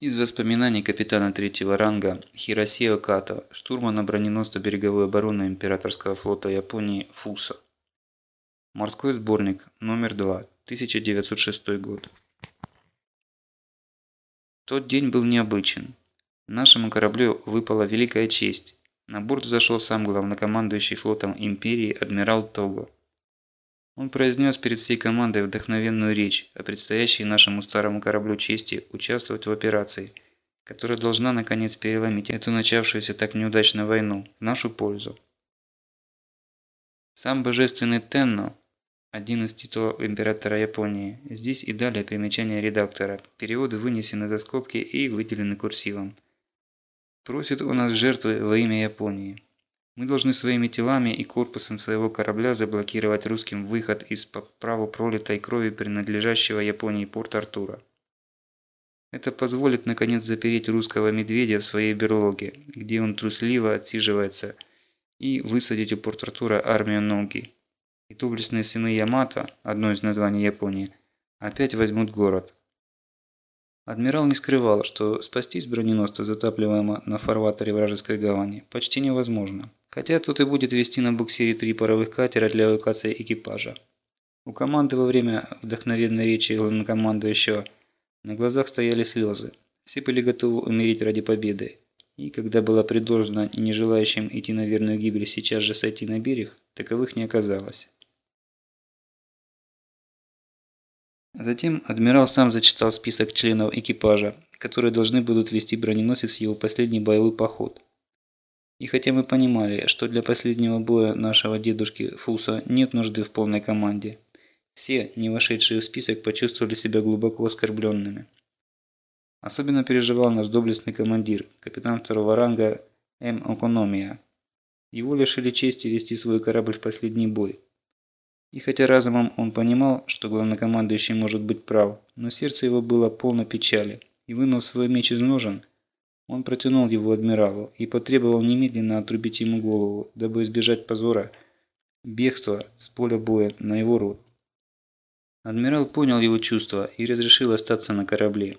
Из воспоминаний капитана третьего ранга Хиросио Като, штурмана броненосца береговой обороны Императорского флота Японии Фуса. Морской сборник, номер 2, 1906 год. Тот день был необычен. Нашему кораблю выпала великая честь. На борт зашел сам главнокомандующий флотом Империи адмирал Того. Он произнес перед всей командой вдохновенную речь о предстоящей нашему старому кораблю чести участвовать в операции, которая должна наконец переломить эту начавшуюся так неудачно войну в нашу пользу. Сам божественный Тенно, один из титулов императора Японии, здесь и далее примечание редактора, переводы вынесены за скобки и выделены курсивом. Просит у нас жертвы во имя Японии. Мы должны своими телами и корпусом своего корабля заблокировать русским выход из по праву пролитой крови принадлежащего Японии порт Артура. Это позволит наконец запереть русского медведя в своей берлоге, где он трусливо отсиживается, и высадить у порт Артура армию Ноги. И доблестные сыны Ямато, одно из названий Японии, опять возьмут город. Адмирал не скрывал, что спастись броненосца, затапливаемого на фарватере вражеской гавани, почти невозможно. Хотя тут и будет вести на буксире три паровых катера для эвакуации экипажа. У команды во время вдохновенной речи главнокомандующего на глазах стояли слезы. Все были готовы умереть ради победы. И когда было предложено не желающим идти на верную гибель сейчас же сойти на берег, таковых не оказалось. Затем адмирал сам зачитал список членов экипажа, которые должны будут вести броненосец в его последний боевой поход – и хотя мы понимали, что для последнего боя нашего дедушки Фуса нет нужды в полной команде, все, не вошедшие в список, почувствовали себя глубоко оскорбленными. Особенно переживал наш доблестный командир, капитан второго ранга М. Окономия. Его лишили чести вести свой корабль в последний бой. И хотя разумом он понимал, что главнокомандующий может быть прав, но сердце его было полно печали, и вынул свой меч из ножен, он протянул его адмиралу и потребовал немедленно отрубить ему голову, дабы избежать позора бегства с поля боя на его род. Адмирал понял его чувства и разрешил остаться на корабле.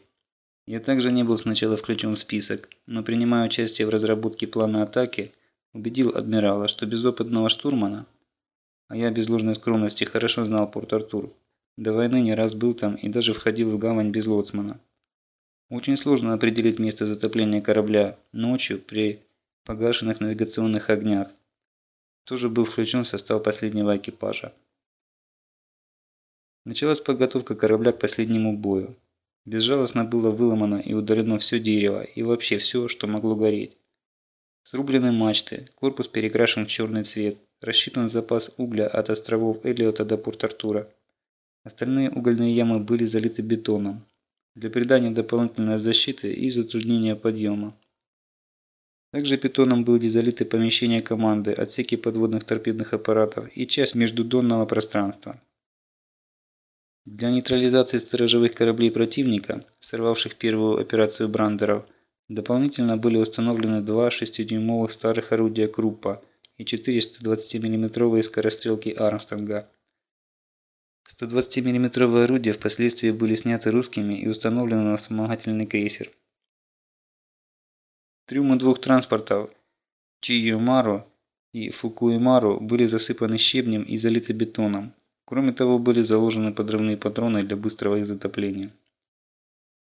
Я также не был сначала включен в список, но принимая участие в разработке плана атаки, убедил адмирала, что без опытного штурмана, а я без ложной скромности хорошо знал Порт-Артур, до войны не раз был там и даже входил в гавань без лоцмана. Очень сложно определить место затопления корабля ночью при погашенных навигационных огнях. Тоже был включен в состав последнего экипажа. Началась подготовка корабля к последнему бою. Безжалостно было выломано и удалено все дерево и вообще все, что могло гореть. Срублены мачты, корпус перекрашен в черный цвет, рассчитан запас угля от островов Элиота до Порт-Артура. Остальные угольные ямы были залиты бетоном, для придания дополнительной защиты и затруднения подъема. Также питоном были залиты помещения команды, отсеки подводных торпедных аппаратов и часть междудонного пространства. Для нейтрализации сторожевых кораблей противника, сорвавших первую операцию брандеров, дополнительно были установлены два 6-дюймовых старых орудия Круппа и 420 миллиметровые скорострелки Армстронга. 120 миллиметровые орудия впоследствии были сняты русскими и установлены на вспомогательный крейсер. Трюмы двух транспортов Чиюмару и Фукуимару были засыпаны щебнем и залиты бетоном. Кроме того, были заложены подрывные патроны для быстрого их затопления.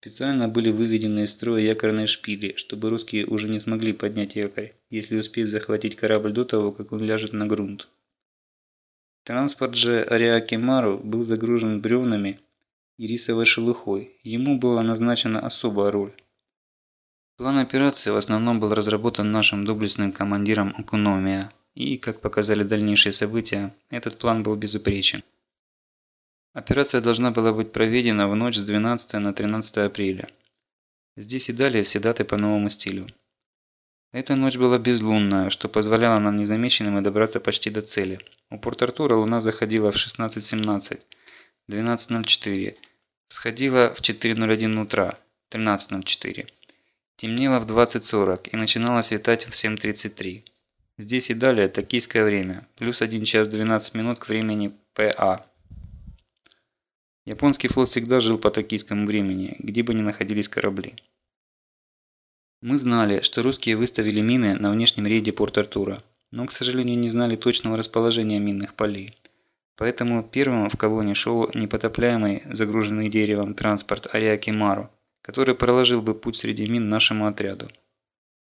Специально были выведены из строя якорные шпили, чтобы русские уже не смогли поднять якорь, если успеют захватить корабль до того, как он ляжет на грунт. Транспорт же Ариакимару был загружен бревнами и рисовой шелухой. Ему была назначена особая роль. План операции в основном был разработан нашим доблестным командиром Экономия, и, как показали дальнейшие события, этот план был безупречен. Операция должна была быть проведена в ночь с 12 на 13 апреля. Здесь и далее все даты по новому стилю. Эта ночь была безлунная, что позволяло нам незамеченными добраться почти до цели – у Порт-Артура луна заходила в 16.17, 12.04, сходила в 4.01 утра, 13.04. Темнело в 20.40 и начинало светать в 7.33. Здесь и далее токийское время, плюс 1 час 12 минут к времени ПА. Японский флот всегда жил по токийскому времени, где бы ни находились корабли. Мы знали, что русские выставили мины на внешнем рейде Порт-Артура, но, к сожалению, не знали точного расположения минных полей. Поэтому первым в колонне шел непотопляемый, загруженный деревом транспорт Ариаки Мару, который проложил бы путь среди мин нашему отряду.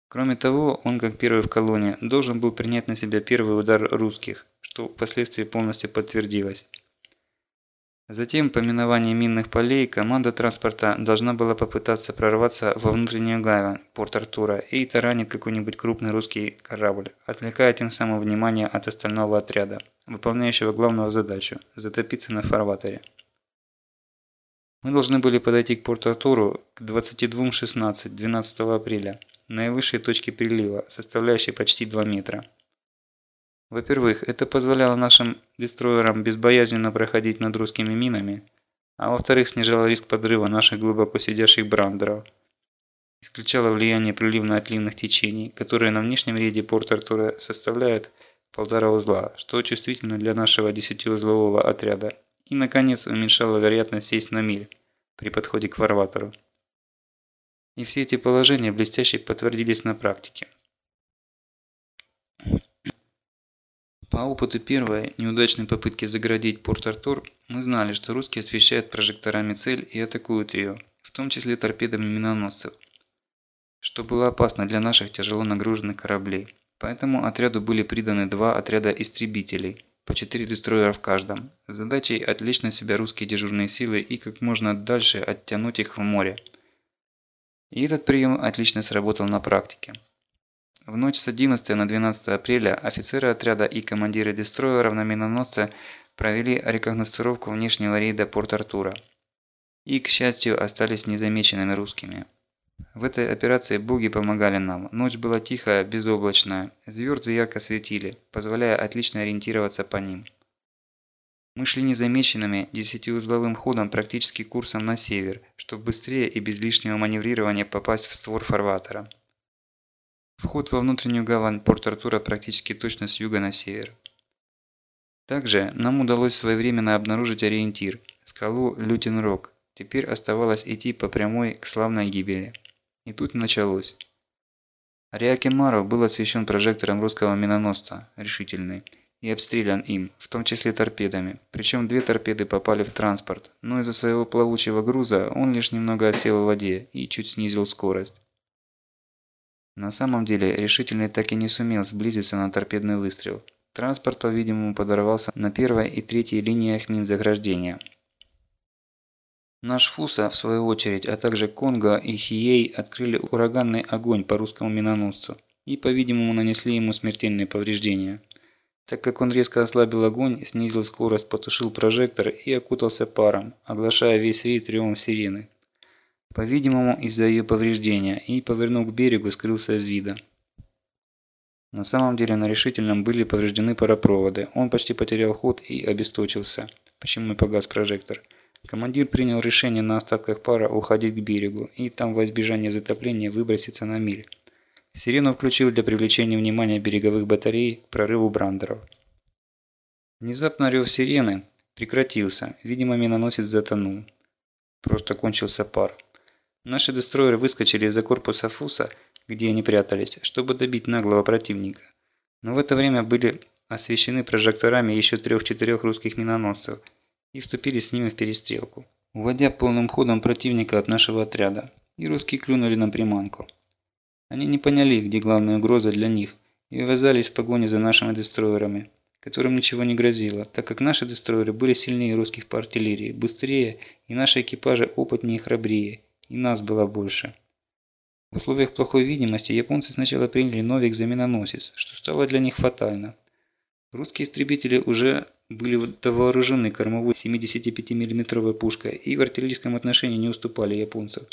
Кроме того, он, как первый в колонне, должен был принять на себя первый удар русских, что впоследствии полностью подтвердилось. Затем, по миновании минных полей, команда транспорта должна была попытаться прорваться во внутреннюю гавань Порт-Артура и таранить какой-нибудь крупный русский корабль, отвлекая тем самым внимание от остального отряда, выполняющего главную задачу – затопиться на фарватере. Мы должны были подойти к Порт-Артуру к 22.16 12 апреля, наивысшей точке прилива, составляющей почти 2 метра. Во-первых, это позволяло нашим дестройерам безбоязненно проходить над русскими минами, а во-вторых, снижало риск подрыва наших глубоко сидящих брандеров. Исключало влияние приливно-отливных течений, которые на внешнем рейде Порт-Артура составляют полтора узла, что чувствительно для нашего десятиузлового отряда, и, наконец, уменьшало вероятность сесть на миль при подходе к фарватеру. И все эти положения блестяще подтвердились на практике. По опыту первой неудачной попытки заградить Порт-Артур, мы знали, что русские освещают прожекторами цель и атакуют ее, в том числе торпедами миноносцев, что было опасно для наших тяжело нагруженных кораблей. Поэтому отряду были приданы два отряда истребителей, по четыре дестройера в каждом, с задачей отвлечь на себя русские дежурные силы и как можно дальше оттянуть их в море. И этот прием отлично сработал на практике. В ночь с 11 на 12 апреля офицеры отряда и командиры дестройеров на миноносце провели рекогносцировку внешнего рейда Порт-Артура. И, к счастью, остались незамеченными русскими. В этой операции боги помогали нам. Ночь была тихая, безоблачная. Звезды ярко светили, позволяя отлично ориентироваться по ним. Мы шли незамеченными десятиузловым ходом практически курсом на север, чтобы быстрее и без лишнего маневрирования попасть в створ фарватера. Вход во внутреннюю гавань Порт-Артура практически точно с юга на север. Также нам удалось своевременно обнаружить ориентир – скалу Лютин-Рок. Теперь оставалось идти по прямой к славной гибели. И тут началось. Ариаки Маро был освещен прожектором русского миноносца «Решительный» и обстрелян им, в том числе торпедами. Причем две торпеды попали в транспорт, но из-за своего плавучего груза он лишь немного осел в воде и чуть снизил скорость. На самом деле, решительный так и не сумел сблизиться на торпедный выстрел. Транспорт, по-видимому, подорвался на первой и третьей линиях мин заграждения. Наш Фуса, в свою очередь, а также Конго и Хией открыли ураганный огонь по русскому миноносцу и, по-видимому, нанесли ему смертельные повреждения. Так как он резко ослабил огонь, снизил скорость, потушил прожектор и окутался паром, оглашая весь рейд ревом сирены по-видимому из-за ее повреждения, и, повернув к берегу, скрылся из вида. На самом деле на решительном были повреждены паропроводы, он почти потерял ход и обесточился, почему и погас прожектор. Командир принял решение на остатках пара уходить к берегу и там во избежание затопления выброситься на миль. Сирену включил для привлечения внимания береговых батарей к прорыву брандеров. Внезапно рев сирены прекратился, видимо миноносец затонул. Просто кончился пар. Наши дестройеры выскочили из-за корпуса Фуса, где они прятались, чтобы добить наглого противника. Но в это время были освещены прожекторами еще трех-четырех русских миноносцев и вступили с ними в перестрелку, уводя полным ходом противника от нашего отряда, и русские клюнули на приманку. Они не поняли, где главная угроза для них, и ввязались в погоне за нашими дестройерами, которым ничего не грозило, так как наши дестройеры были сильнее русских по артиллерии, быстрее, и наши экипажи опытнее и храбрее, и нас было больше. В условиях плохой видимости японцы сначала приняли новый экзаменоносец, что стало для них фатально. Русские истребители уже были вооружены кормовой 75 миллиметровой пушкой и в артиллерийском отношении не уступали японцам.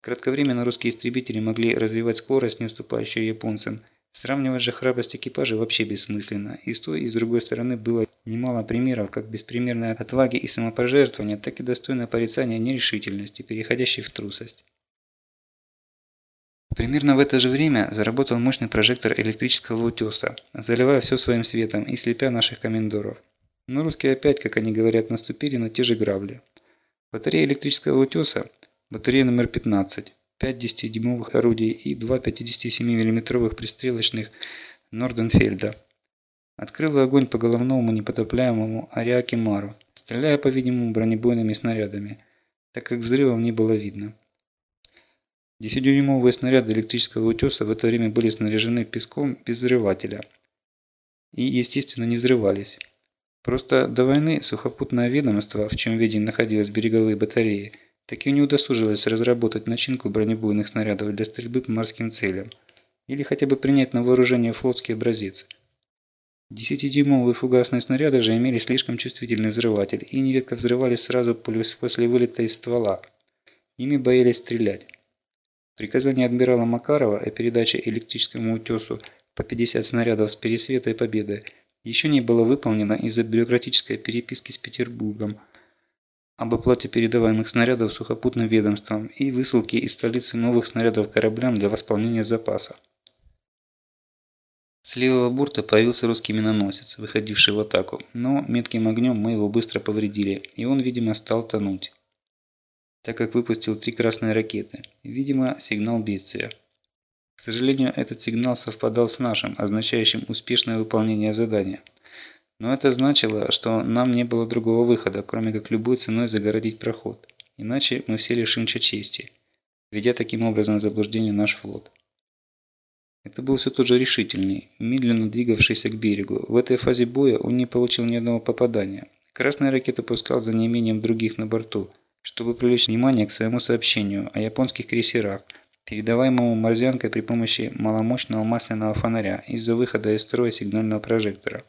Кратковременно русские истребители могли развивать скорость, не уступающую японцам. Сравнивать же храбрость экипажа вообще бессмысленно, и с той и с другой стороны было Немало примеров как беспримерной отваги и самопожертвования, так и достойного порицания нерешительности, переходящей в трусость. Примерно в это же время заработал мощный прожектор электрического утеса, заливая все своим светом и слепя наших комендоров. Но русские опять, как они говорят, наступили на те же грабли. Батарея электрического утеса, батарея номер 15, 5 10-дюймовых орудий и два 57 миллиметровых пристрелочных Норденфельда. Открыла огонь по головному непотопляемому Ариаке Мару, стреляя, по-видимому, бронебойными снарядами, так как взрывов не было видно. Десятидюймовые снаряды электрического утеса в это время были снаряжены песком без взрывателя и, естественно, не взрывались. Просто до войны сухопутное ведомство, в чем ведении находились береговые батареи, так и не удосужилось разработать начинку бронебойных снарядов для стрельбы по морским целям или хотя бы принять на вооружение флотский образец. Десятидюймовые фугасные снаряды же имели слишком чувствительный взрыватель и нередко взрывались сразу после вылета из ствола. Ими боялись стрелять. Приказание адмирала Макарова о передаче электрическому утесу по 50 снарядов с Пересвета и Победы еще не было выполнено из-за бюрократической переписки с Петербургом об оплате передаваемых снарядов сухопутным ведомством и высылке из столицы новых снарядов кораблям для восполнения запаса. С левого борта появился русский миноносец, выходивший в атаку, но метким огнем мы его быстро повредили, и он, видимо, стал тонуть так как выпустил три красные ракеты. Видимо, сигнал бедствия. К сожалению, этот сигнал совпадал с нашим, означающим успешное выполнение задания. Но это значило, что нам не было другого выхода, кроме как любой ценой загородить проход. Иначе мы все лишимся чести, ведя таким образом в заблуждение наш флот. Это был все тот же решительный, медленно двигавшийся к берегу. В этой фазе боя он не получил ни одного попадания. Красные ракеты пускал за неимением других на борту – чтобы привлечь внимание к своему сообщению о японских крейсерах, передаваемому морзянкой при помощи маломощного масляного фонаря из-за выхода из строя сигнального прожектора.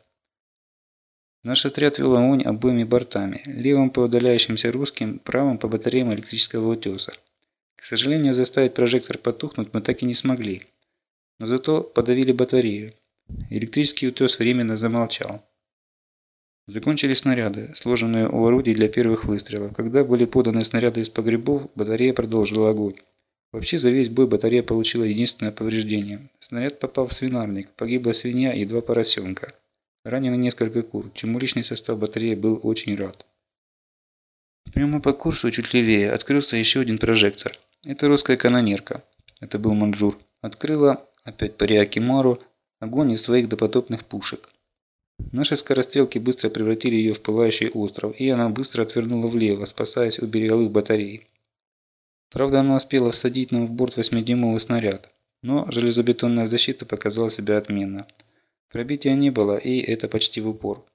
Наш отряд вел огонь обоими бортами, левым по удаляющимся русским, правым по батареям электрического утеса. К сожалению, заставить прожектор потухнуть мы так и не смогли. Но зато подавили батарею. Электрический утес временно замолчал. Закончились снаряды, сложенные у орудий для первых выстрелов. Когда были поданы снаряды из погребов, батарея продолжила огонь. Вообще за весь бой батарея получила единственное повреждение. Снаряд попал в свинарник, погибла свинья и два поросенка. Ранены несколько кур, чему личный состав батареи был очень рад. Прямо по курсу, чуть левее, открылся еще один прожектор. Это русская канонерка. Это был Манджур. Открыла, опять по Риакимару, огонь из своих допотопных пушек. Наши скорострелки быстро превратили ее в пылающий остров, и она быстро отвернула влево, спасаясь у береговых батарей. Правда, она успела всадить нам в борт 8-дюймовый снаряд, но железобетонная защита показала себя отменно. Пробития не было, и это почти в упор.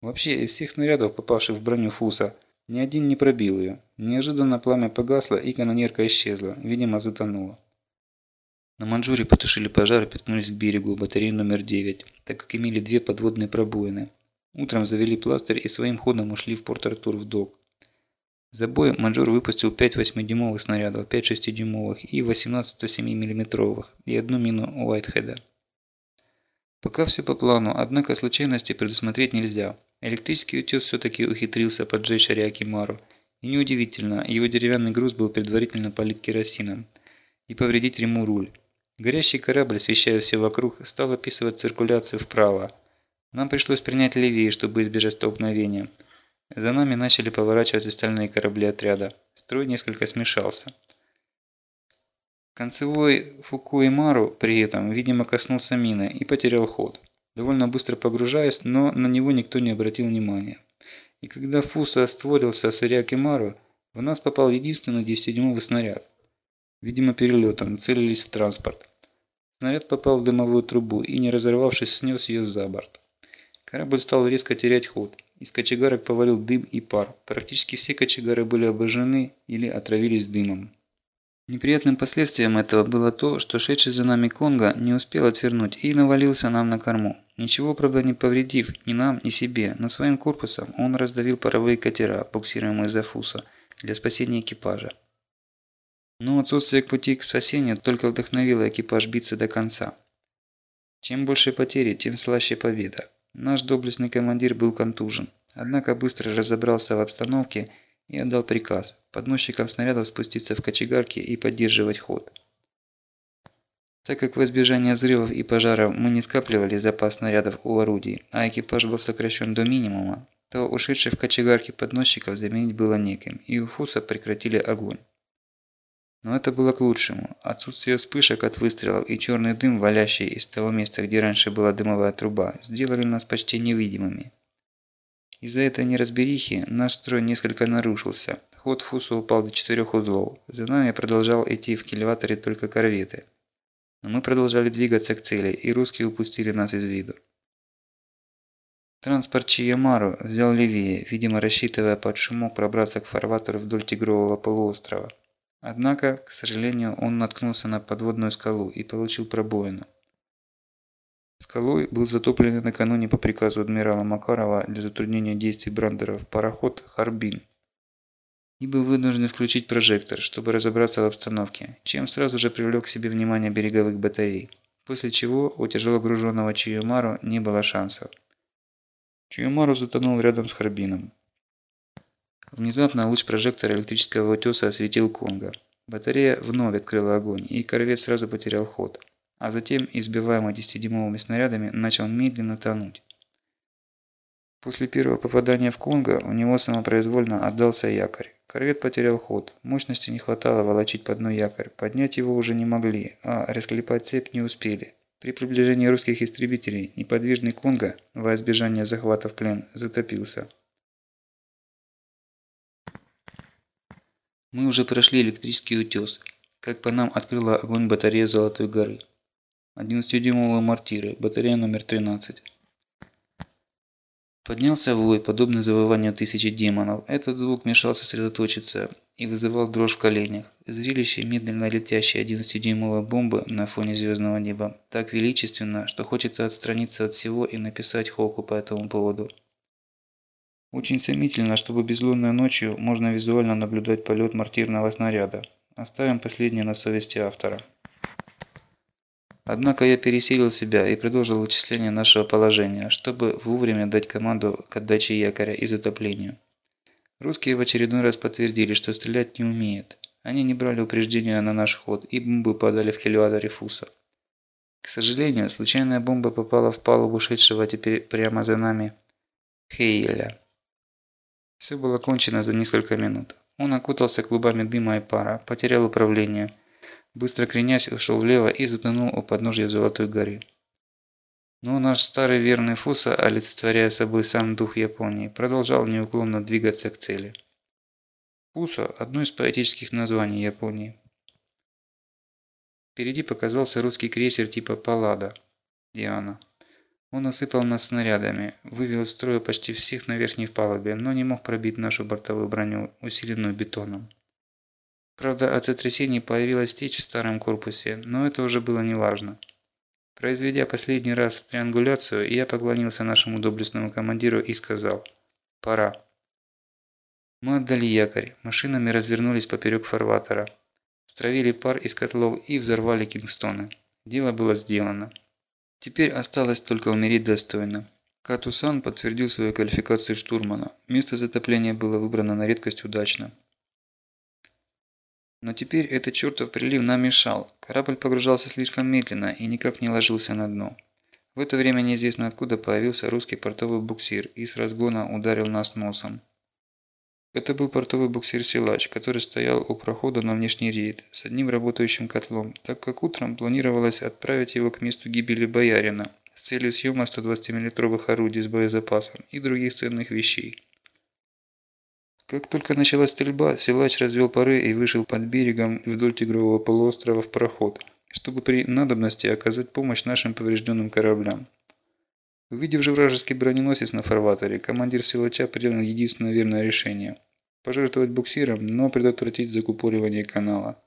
Вообще, из всех снарядов, попавших в броню Фуса, ни один не пробил ее. Неожиданно пламя погасло, и канонерка исчезла, видимо затонула. На Манчжуре потушили пожар и пятнулись к берегу батареи номер 9, так как имели две подводные пробоины. Утром завели пластырь и своим ходом ушли в Порт-Артур в док. За бой Манчжур выпустил 5 8-дюймовых снарядов, 5 6-дюймовых и 18 107 мм и одну мину Уайтхеда. Пока все по плану, однако случайности предусмотреть нельзя. Электрический утес все-таки ухитрился поджечь Ариакимару. И неудивительно, его деревянный груз был предварительно полит керосином. И повредить ему руль. Горящий корабль, освещая все вокруг, стал описывать циркуляцию вправо. Нам пришлось принять левее, чтобы избежать столкновения. За нами начали поворачивать остальные корабли отряда. Строй несколько смешался. Концевой Фукуэмару при этом, видимо, коснулся мины и потерял ход. Довольно быстро погружаясь, но на него никто не обратил внимания. И когда Фуса створился с Ариакимару, в нас попал единственный 10-дюймовый снаряд. Видимо, перелетом, целились в транспорт. Снаряд попал в дымовую трубу и, не разорвавшись, снес ее за борт. Корабль стал резко терять ход. Из кочегарок повалил дым и пар. Практически все кочегары были обожжены или отравились дымом. Неприятным последствием этого было то, что шедший за нами Конго не успел отвернуть и навалился нам на корму. Ничего, правда, не повредив ни нам, ни себе, но своим корпусом он раздавил паровые катера, буксируемые за фуса, для спасения экипажа. Но отсутствие пути к спасению только вдохновило экипаж биться до конца. Чем больше потери, тем слаще победа. Наш доблестный командир был контужен, однако быстро разобрался в обстановке и отдал приказ подносчикам снарядов спуститься в кочегарки и поддерживать ход. Так как в избежание взрывов и пожаров мы не скапливали запас снарядов у орудий, а экипаж был сокращен до минимума, то ушедших в кочегарки подносчиков заменить было неким, и у Фуса прекратили огонь. Но это было к лучшему. Отсутствие вспышек от выстрелов и черный дым, валящий из того места, где раньше была дымовая труба, сделали нас почти невидимыми. Из-за этой неразберихи наш строй несколько нарушился. Ход Фуса упал до четырех узлов. За нами продолжал идти в кильваторе только корветы. Но мы продолжали двигаться к цели, и русские упустили нас из виду. Транспорт Чиямару взял левее, видимо рассчитывая под шумок пробраться к фарватеру вдоль Тигрового полуострова. Однако, к сожалению, он наткнулся на подводную скалу и получил пробоину. Скалой был затоплен накануне по приказу адмирала Макарова для затруднения действий брандеров пароход «Харбин». И был вынужден включить прожектор, чтобы разобраться в обстановке, чем сразу же привлек к себе внимание береговых батарей, после чего у тяжело груженного Чиюмару не было шансов. Чиюмару затонул рядом с Харбином. Внезапно луч прожектора электрического утеса осветил Конго. Батарея вновь открыла огонь, и корвет сразу потерял ход а затем, избиваемый 10-дюймовыми снарядами, начал медленно тонуть. После первого попадания в Конго у него самопроизвольно отдался якорь. Корвет потерял ход, мощности не хватало волочить по дну якорь, поднять его уже не могли, а расклепать цепь не успели. При приближении русских истребителей неподвижный Конго, во избежание захвата в плен, затопился. Мы уже прошли электрический утес, как по нам открыла огонь батарея Золотой горы. 11-дюймовые мортиры, батарея номер 13. Поднялся вой, подобный завыванию тысячи демонов. Этот звук мешал сосредоточиться и вызывал дрожь в коленях. Зрелище медленно летящей 11-дюймовой бомбы на фоне звездного неба так величественно, что хочется отстраниться от всего и написать холку по этому поводу. Очень сомнительно, чтобы безлунной ночью можно визуально наблюдать полет мортирного снаряда. Оставим последнее на совести автора. Однако я пересилил себя и продолжил вычисление нашего положения, чтобы вовремя дать команду к отдаче якоря и затоплению. Русские в очередной раз подтвердили, что стрелять не умеют. Они не брали упреждения на наш ход, и бомбы падали в хельваторе Фуса. К сожалению, случайная бомба попала в палубу шедшего теперь прямо за нами Хейля. Все было кончено за несколько минут. Он окутался клубами дыма и пара, потерял управление – Быстро кренясь, ушел влево и затонул у подножья Золотой горы. Но наш старый верный Фуса, олицетворяя собой сам дух Японии, продолжал неуклонно двигаться к цели. Фуса – одно из поэтических названий Японии. Впереди показался русский крейсер типа Паллада Диана. Он осыпал нас снарядами, вывел из строя почти всех на верхней палубе, но не мог пробить нашу бортовую броню, усиленную бетоном. Правда, от сотрясений появилась течь в старом корпусе, но это уже было неважно. Произведя последний раз триангуляцию, я поклонился нашему доблестному командиру и сказал «Пора». Мы отдали якорь, машинами развернулись поперек фарватера, стравили пар из котлов и взорвали Кингстоны. Дело было сделано. Теперь осталось только умереть достойно. Катусан подтвердил свою квалификацию штурмана. Место затопления было выбрано на редкость удачно. Но теперь этот чертов прилив нам мешал. Корабль погружался слишком медленно и никак не ложился на дно. В это время неизвестно откуда появился русский портовый буксир и с разгона ударил нас носом. Это был портовый буксир-силач, который стоял у прохода на внешний рейд с одним работающим котлом, так как утром планировалось отправить его к месту гибели боярина с целью съема 120 миллитровых орудий с боезапасом и других ценных вещей. Как только началась стрельба, силач развел пары и вышел под берегом вдоль Тигрового полуострова в проход, чтобы при надобности оказать помощь нашим поврежденным кораблям. Увидев же вражеский броненосец на фарватере, командир силача принял единственное верное решение – пожертвовать буксиром, но предотвратить закупоривание канала.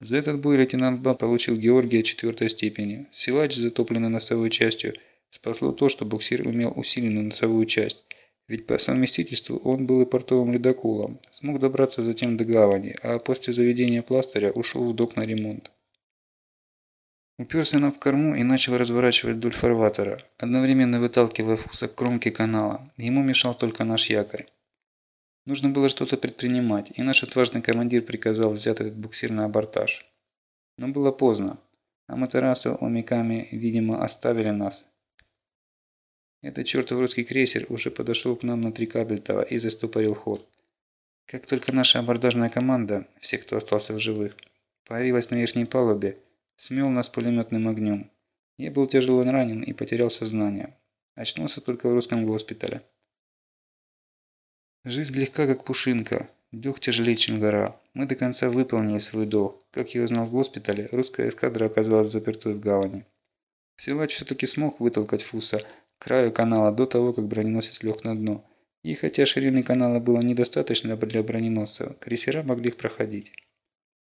За этот бой лейтенант Ба получил Георгия четвертой степени. Силач, затопленный носовой частью, спасло то, что буксир имел усиленную носовую часть, ведь по совместительству он был и портовым ледоколом, смог добраться затем до гавани, а после заведения пластыря ушел в док на ремонт. Уперся нам в корму и начал разворачивать вдоль фарватера, одновременно выталкивая фуса к кромке канала. Ему мешал только наш якорь. Нужно было что-то предпринимать, и наш отважный командир приказал взять этот буксир на абортаж. Но было поздно. Аматерасу Омиками, видимо, оставили нас, этот чертов русский крейсер уже подошел к нам на три кабельтова и застопорил ход. Как только наша абордажная команда, все, кто остался в живых, появилась на верхней палубе, смел нас пулеметным огнем. Я был тяжело ранен и потерял сознание. Очнулся только в русском госпитале. Жизнь легка, как пушинка. Дух тяжелее, чем гора. Мы до конца выполнили свой долг. Как я узнал в госпитале, русская эскадра оказалась запертой в гавани. Силач все-таки смог вытолкать Фуса краю канала до того, как броненосец лег на дно. И хотя ширины канала было недостаточно для броненосца, крейсера могли их проходить.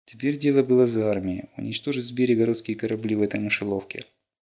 Теперь дело было за армией – уничтожить с берега русские корабли в этой мышеловке.